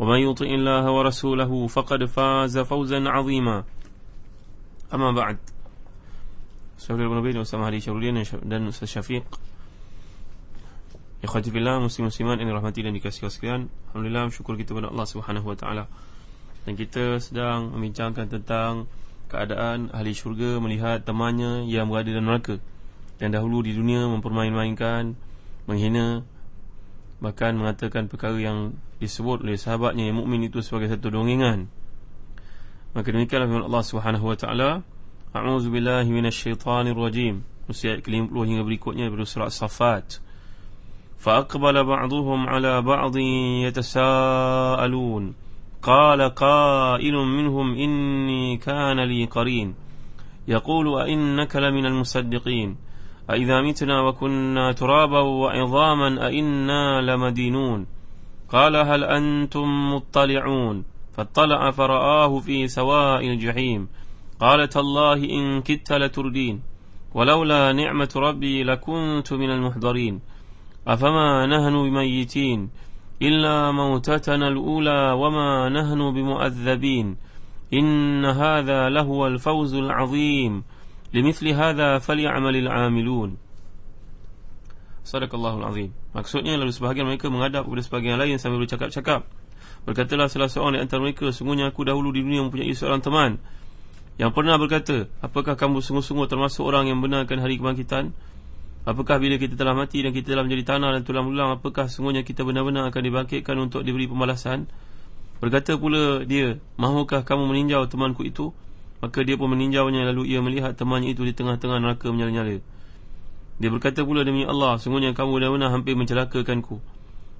ومن يطع الله ورسوله فقد فاز فوزا عظيما أما بعد Saudara Ibn Nabi Bersama Hadi Syarudin dan Ustaz Syafiq Ikhwati Fillah Muslim-Musliman yang rahmati dan dikasih sekalian Alhamdulillah syukur kita kepada Allah Subhanahu Wa Taala Dan kita sedang membincangkan tentang Keadaan ahli syurga melihat temannya yang berada dalam neraka Yang dahulu di dunia mempermain-mainkan Menghina Bahkan mengatakan perkara yang disebut oleh sahabatnya yang mukmin itu sebagai satu dongengan Maka demikianlah firman Allah Subhanahu Wa Taala A'udzu billahi minasyaitonir rajim Ayat ke-50 hingga berikutnya daripada surah As-Saffat فأقبل بعضهم على بعض يتساءلون قال قائل منهم إني كان لي قرين يقول أئنك لمن المصدقين أئذا متنا وكنا ترابا وعظاما أئنا لمدينون قال هل أنتم مطلعون فاطلع فرآه في سواء الجحيم قال تالله إن كدت لتردين ولولا نعمة ربي لكنت من المحضرين أفما نهن بميتين إلا موتتنا الأولى وما نهن بمؤذبين إن هذا لهو الفوز العظيم Limithli hadha al-amilun. Sadaqallahul azim. Maksudnya lalu sebahagian mereka menghadap kepada sebahagian lain sambil bercakap-cakap. Berkatalah salah seorang di antara mereka Sungguhnya aku dahulu di dunia mempunyai seorang teman Yang pernah berkata Apakah kamu sungguh-sungguh termasuk orang yang benarkan hari kebangkitan? Apakah bila kita telah mati dan kita telah menjadi tanah dan tulang-tulang, Apakah sungguhnya kita benar-benar akan dibangkitkan untuk diberi pembalasan Berkata pula dia Mahukah kamu meninjau temanku itu? Maka dia pun meninjaunya lalu ia melihat temannya itu di tengah-tengah neraka menyala-nyala. Dia berkata pula demi Allah Sungguhnya kamu benar-benar hampir mencelakakanku.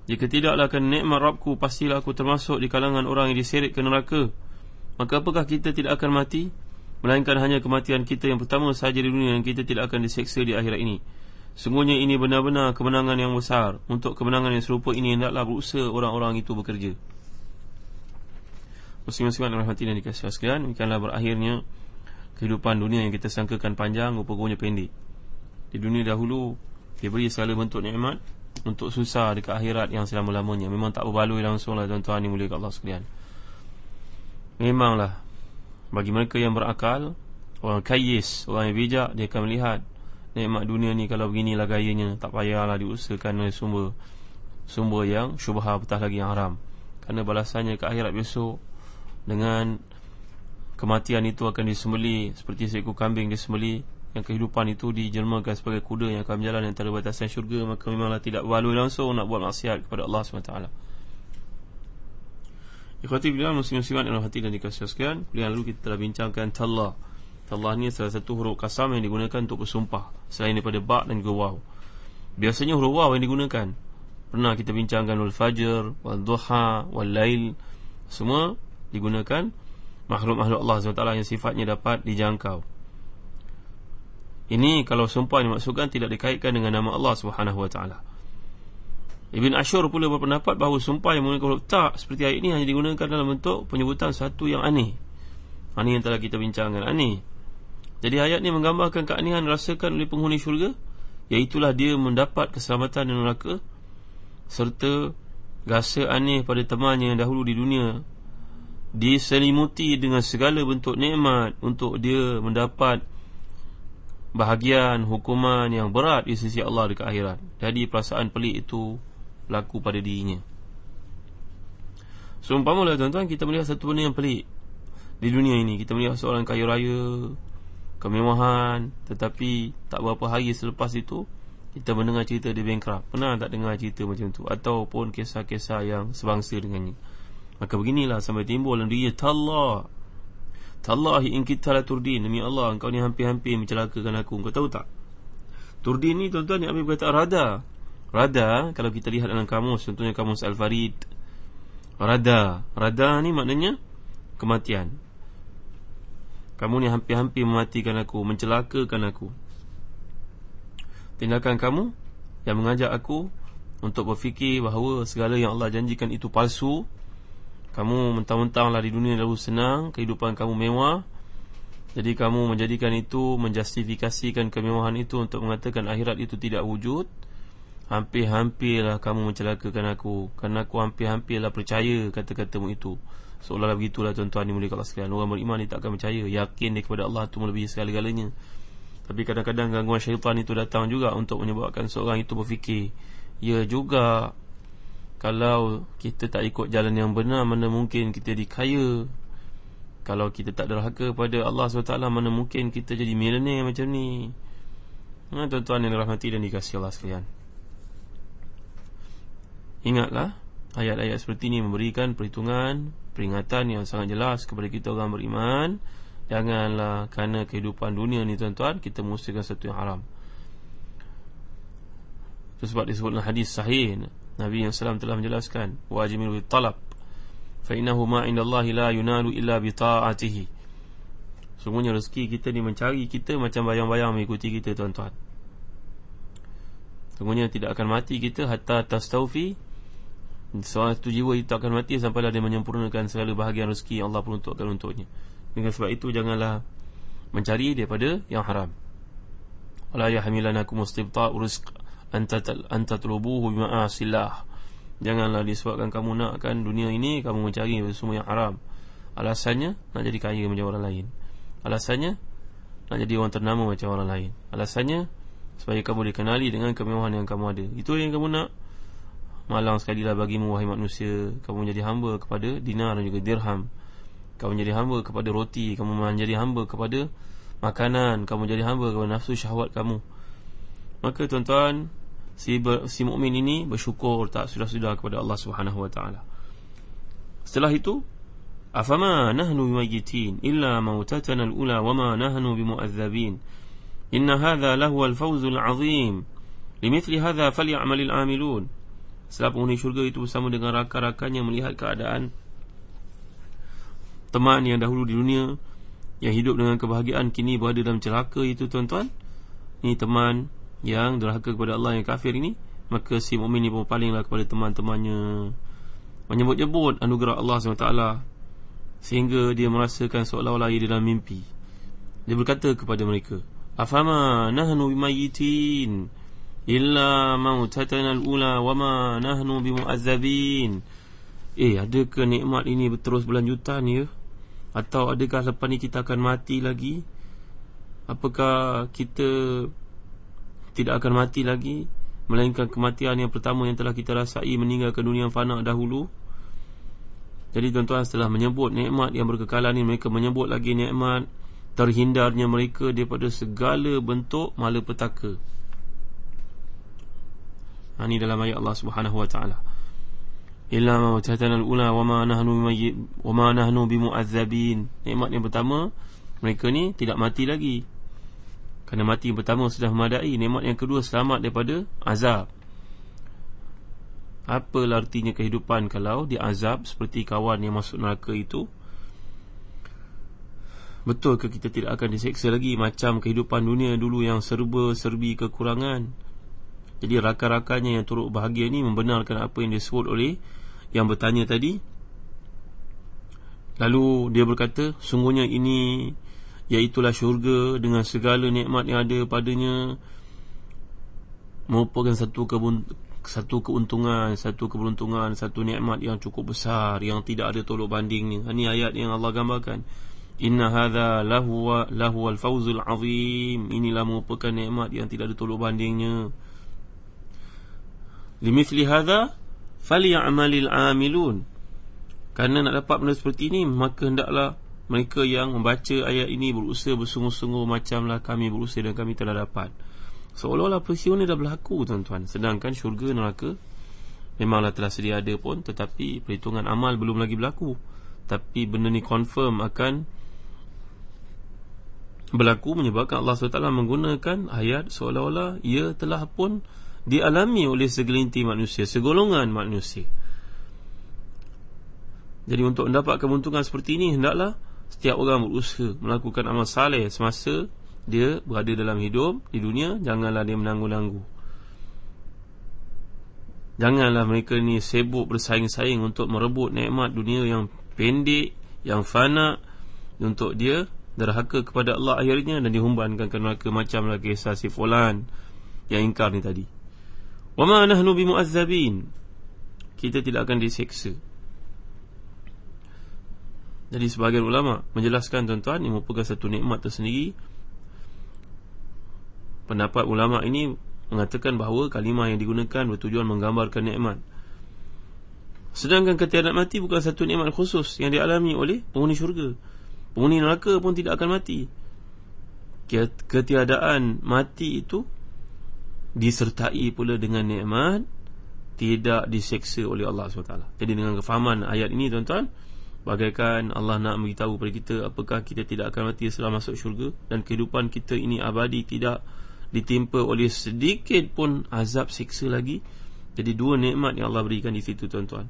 Jika tidaklah akan nikmat Rabku Pastilah aku termasuk di kalangan orang yang diseret ke neraka. Maka apakah kita tidak akan mati? Melainkan hanya kematian kita yang pertama sahaja di dunia Yang kita tidak akan diseksa di akhirat ini. Sungguhnya ini benar-benar kemenangan yang besar. Untuk kemenangan yang serupa ini Hendaklah berusaha orang-orang itu bekerja Muslim-muslimat dan rahmati dan dikasih sekalian Demikianlah berakhirnya Kehidupan dunia yang kita sangkakan panjang Rupa-rupanya pendek. Di dunia dahulu Diberi segala bentuk nikmat Untuk susah dekat akhirat yang selama-lamanya. Memang tak berbaloi langsung lah tuan-tuan Ini mulia ke Allah sekalian. Memanglah Bagi mereka yang berakal Orang kayis, orang yang bijak Dia akan melihat nikmat dunia ni kalau beginilah gayanya. Tak payahlah diusahakan oleh sumber sumber yang syubha apatah lagi yang haram. Kerana balasannya ke akhirat besok dengan kematian itu akan disembeli seperti seekor kambing disembeli yang kehidupan itu dijelmakan sebagai kuda yang akan berjalan antara batasan syurga maka memanglah tidak berlalu langsung nak buat maksiat kepada Allah SWT Ikhwati bila muslim-muslimat yang hati dan dikasih sekalian Kuliah lalu kita telah bincangkan Tallah. Allah ni salah satu huruf kasam yang digunakan untuk bersumpah Selain daripada ba' dan juga waw. Biasanya huruf waw yang digunakan. Pernah kita bincangkan Wal fajr, wal duha, wal lail Semua digunakan Makhluk-makhluk Allah SWT yang sifatnya dapat dijangkau. Ini kalau sumpah dimaksudkan Tidak dikaitkan dengan nama Allah SWT Ibn Ashur pula berpendapat bahawa sumpah yang menggunakan huruf tak Seperti ayat ini hanya digunakan dalam bentuk penyebutan satu yang aneh. Ini yang telah kita bincangkan Aneh jadi ayat ini menggambarkan keanehan rasakan oleh penghuni syurga Iaitulah dia mendapat keselamatan di neraka Serta rasa aneh pada temannya yang dahulu di dunia Diselimuti dengan segala bentuk nikmat Untuk dia mendapat bahagian hukuman yang berat di sisi Allah dekat akhirat. Jadi perasaan pelik itu berlaku pada dirinya. Seumpamalah tuan-tuan kita melihat satu benda yang pelik Di dunia ini. Kita melihat seorang kaya raya Kemewahan Tetapi tak berapa hari selepas itu Kita mendengar cerita dia bankrupt. Pernah tak dengar cerita macam tu? Ataupun kisah-kisah yang sebangsa dengannya Maka beginilah sampai timbul dalam diri Tallah Tallahi in kita la turdin. Demi Allah engkau ni hampir-hampir mencelakakan aku. Engkau tahu tak? Turdin ni tuan-tuan ni ambil perkataan rada. Rada kalau kita lihat dalam kamus Contohnya kamus Al-Farid. Rada. Rada ni maknanya Kematian. Kamu ni hampir-hampir mematikan aku Mencelakakan aku. Tindakan kamu Yang mengajak aku Untuk berfikir bahawa Segala yang Allah janjikan itu palsu kamu mentang-mentanglah di dunia lalu senang Kehidupan kamu mewah. Jadi kamu menjadikan itu Menjustifikasikan kemewahan itu Untuk mengatakan akhirat itu tidak wujud. Hampir-hampirlah kamu mencelakakan aku. Kerana aku hampir-hampirlah percaya Kata-katamu itu. Seolah-olah begitulah tuan-tuan dimulai Allah sekalian. Orang beriman ini tak akan percaya. Yakin dia kepada Allah itu melebihi segala-galanya. Tapi kadang-kadang gangguan syaitan itu datang juga Untuk menyebabkan seorang itu berfikir. Ya juga kalau kita tak ikut jalan yang benar Mana mungkin kita dikaya? Kalau kita tak derhaka pada Allah SWT Mana mungkin kita jadi millionaire macam ni? Ha, Tuan-tuan yang dirahmati dan dikasih Allah sekalian. Ingatlah Ayat-ayat seperti ini memberikan perhitungan Peringatan yang sangat jelas kepada kita orang beriman. Janganlah kerana kehidupan dunia ni tuan-tuan Kita mengusahakan satu yang haram. Itu sebab disebutlah hadis sahih Nabi yang salam telah menjelaskan wajibul talab. Fa innahu ma indallahi la yunalu illa bi ta'atihi. Semuanya rezeki kita ni mencari kita macam bayang-bayang mengikuti kita tuan-tuan. Semuanya tidak akan mati kita hatta tastaufi Seorang itu jiwa itu akan mati sampai dia menyempurnakan segala bahagian rezeki yang Allah peruntukkan untuknya. Dengan sebab itu janganlah mencari daripada yang haram. Wala yahmilanakum istibta'u rizq anta anta tulubuhu bima'asillah janganlah disebabkan kamu nakkan dunia ini kamu mencari semua yang haram. Alasannya nak jadi kaya macam orang lain. Alasannya nak jadi orang ternama macam orang lain. Alasannya supaya kamu dikenali dengan kemewahan yang kamu ada. Itu yang kamu nak. Malang sekali lah bagimu wahai manusia kamu menjadi hamba kepada dinar dan juga dirham. Kamu menjadi hamba kepada roti kamu menjadi hamba kepada makanan. Kamu menjadi hamba kepada nafsu syahwat kamu. Maka tuan-tuan si ber, si mukmin ini bersyukur tak sudah-sudah kepada Allah Subhanahu wa taala. Setelah itu, afama nahnu bimayyitin illa mautatana al-ula wama nahnu bimu'adzabin. Inna hadha lahu al-fawz al-'azim. Limithli hadha falyamal al-'amilun. Setelah penghuni syurga itu bersama dengan rakan-rakannya melihat keadaan teman yang dahulu di dunia yang hidup dengan kebahagiaan kini berada dalam celaka itu tuan-tuan. Ini teman yang derhaka kepada Allah yang kafir ini maka si mukmin ini pun palinglah kepada teman-temannya. Menyebut-nyebut anugerah Allah SWT. Sehingga dia merasakan seolah-olah ia dalam mimpi. Dia berkata kepada mereka afama nahnu bimayitin illa mautatana al-ula wama nahnu bimu'azzabin? Eh adakah nikmat ini terus berlanjutan ya? Atau adakah lepas ni kita akan mati lagi? Apakah kita tidak akan mati lagi melainkan kematian yang pertama yang telah kita rasai meninggalkan dunia fana dahulu. Jadi tuan-tuan setelah menyebut nikmat yang berkekalan ini mereka menyebut lagi nikmat terhindarnya mereka daripada segala bentuk malapetaka ha, ini dalam ayat Allah Subhanahu wa taala. Illa ma watahana al-ula wa ma nahnu wa ma nahnu bimu'azzabin. Nikmat yang pertama mereka ni tidak mati lagi kerana mati yang pertama sudah memadai Nikmat yang kedua selamat daripada azab. Apa artinya kehidupan kalau diazab Seperti kawan yang masuk neraka itu? Betul ke kita tidak akan diseksa lagi Macam kehidupan dunia dulu yang serba-serbi kekurangan? Jadi rakan-rakannya yang turut bahagia ni Membenarkan apa yang disebut oleh Yang bertanya tadi. Lalu dia berkata Sungguhnya ini Iaitulah syurga dengan segala nikmat yang ada padanya Merupakan satu kebun satu keuntungan, satu keberuntungan, satu nikmat yang cukup besar yang tidak ada tolok bandingnya. Ini ayat yang Allah gambarkan. Inna hadza lahu lahu al-fawzul azim. Inilah merupakan nikmat yang tidak ada tolok bandingnya. Limithli hadza falyamalil amilun. Karena nak dapat benda seperti ini maka hendaklah mereka yang membaca ayat ini berusaha bersungguh-sungguh macamlah kami berusaha dan kami telah dapat. Seolah-olah peristiwa ini dah berlaku tuan-tuan. Sedangkan syurga neraka memanglah telah sedia ada pun tetapi perhitungan amal belum lagi berlaku. Tapi benda ni confirm akan berlaku menyebabkan Allah SWT menggunakan ayat seolah-olah ia telah pun dialami oleh segelintir manusia, segolongan manusia. Jadi untuk mendapat keuntungan seperti ini hendaklah setiap orang berusaha melakukan amal saleh semasa dia berada dalam hidup di dunia janganlah dia menanggu-nanggu. Janganlah mereka ni sibuk bersaing-saing untuk merebut nikmat dunia yang pendek, yang fana untuk dia derhaka kepada Allah akhirnya dan dihumbankan ke neraka macam lagi kisah si fulan yang ingkar ni tadi. Wa ma nahnu bimu'azzabin. Kita tidak akan diseksa. Jadi sebahagian ulama menjelaskan tuan-tuan ini merupakan satu nikmat tersendiri. Pendapat ulama ini mengatakan bahawa kalimah yang digunakan bertujuan menggambarkan nikmat. Sedangkan ketiadaan mati bukan satu nikmat khusus yang dialami oleh penghuni syurga. Penghuni neraka pun tidak akan mati. Ketiadaan mati itu disertai pula dengan nikmat tidak diseksa oleh Allah SWT. Jadi dengan kefahaman ayat ini tuan-tuan, Bagaikan Allah nak beritahu kepada kita Apakah kita tidak akan mati setelah masuk syurga Dan kehidupan kita ini abadi Tidak ditimpa oleh sedikit pun Azab siksa lagi. Jadi dua nikmat yang Allah berikan di situ tuan-tuan.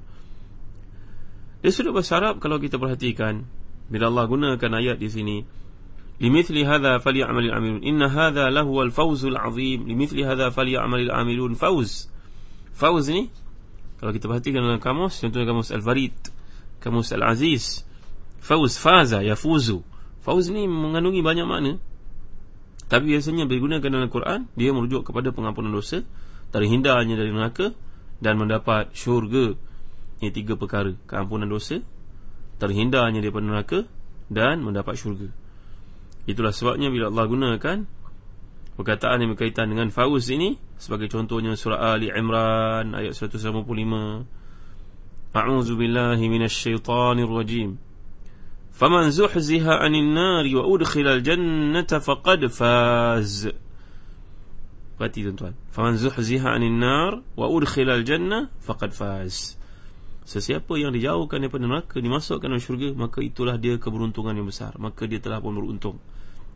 Dia sudah bersarap kalau kita perhatikan Bila Allah gunakan ayat di sini Limithli hadha fali'amalil amilun Inna hadha lahuwal fawzul azim. Limithli hadha fali'amalil amilun Fawz. Fawz ni Kalau kita perhatikan dalam kamus Contohnya kamus Al-Farid Kamus Al-Aziz. Fauz, Faza, Yafuzu. Fauz ni mengandungi banyak makna. Tapi biasanya digunakan dalam Quran Dia merujuk kepada pengampunan dosa Terhindarnya dari neraka Dan mendapat syurga. Ini tiga perkara. Keampunan dosa Terhindarnya daripada neraka Dan mendapat syurga. Itulah sebabnya bila Allah gunakan Perkataan yang berkaitan dengan Fauz ini Sebagai contohnya surah Ali Imran Ayat 155 أعوذ بالله من الشيطان الرجيم فمن زحزها عن النار وأدخل الجنة فقد فاز Perhati tuan-tuan Faman zuhziha anin nar Wa udkhilal jannah Faqad faz Sesiapa yang dijauhkan daripada neraka Dimasukkan dalam syurga Maka itulah dia keberuntungan yang besar Maka dia telah pun beruntung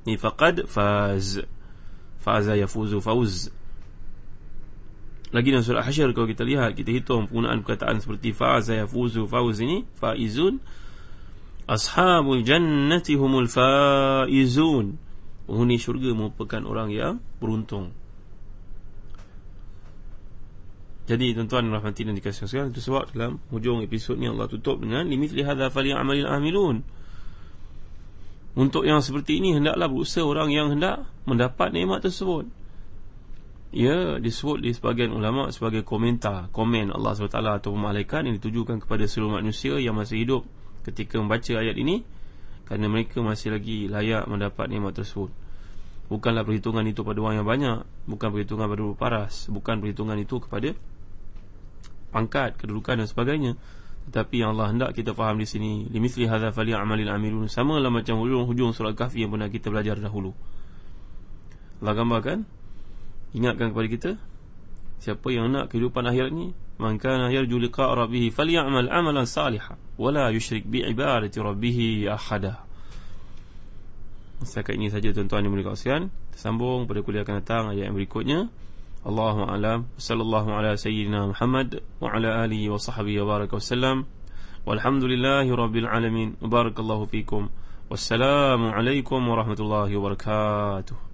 Ini faqad faz Faza yafuzu fauz lagi dalam surah Hasyr kalau kita lihat kita hitung penggunaan perkataan seperti faza yafuzu fauz ini faizun. Ashabul jannati humul faizun. Penghuni syurga merupakan orang yang beruntung. Jadi tuan-tuan rahmati dan dikasih sekalian itu sebab dalam hujung episod ni Allah tutup dengan limit li hadza falyamalil amilun. Untuk yang seperti ini hendaklah berusaha orang yang hendak mendapat nikmat tersebut ia disebut di sebagian ulama sebagai komentar komen Allah SWT atau malaikat yang ditujukan kepada seluruh manusia yang masih hidup ketika membaca ayat ini kerana mereka masih lagi layak mendapat nikmat tersebut. Bukanlah perhitungan itu pada orang yang banyak bukan perhitungan pada paras bukan perhitungan itu kepada pangkat, kedudukan dan sebagainya. Tetapi yang Allah hendak kita faham di sini limithli hadza falyamalil amilun. Sama lah macam hujung-hujung surah kahfi yang pernah kita belajar dahulu. Allah gambarkan ingatkan kepada kita siapa yang nak kehidupan akhirat ni man kana yarju liqa rabbih falyamal amalan salihan wala yushrik bi ibadati rabbih ahada. Setakat ini saja tuan-tuan yang mulia sekalian. Tersambung pada kuliah akan datang ayat yang berikutnya. Allahu a'lam. Sallallahu ala sayyidina Muhammad wa ala alihi wa sahbihi wa baraka wasallam. Walhamdulillahi rabbil alamin. Barakallahu fikum. Wassalamu alaikum warahmatullahi wabarakatuh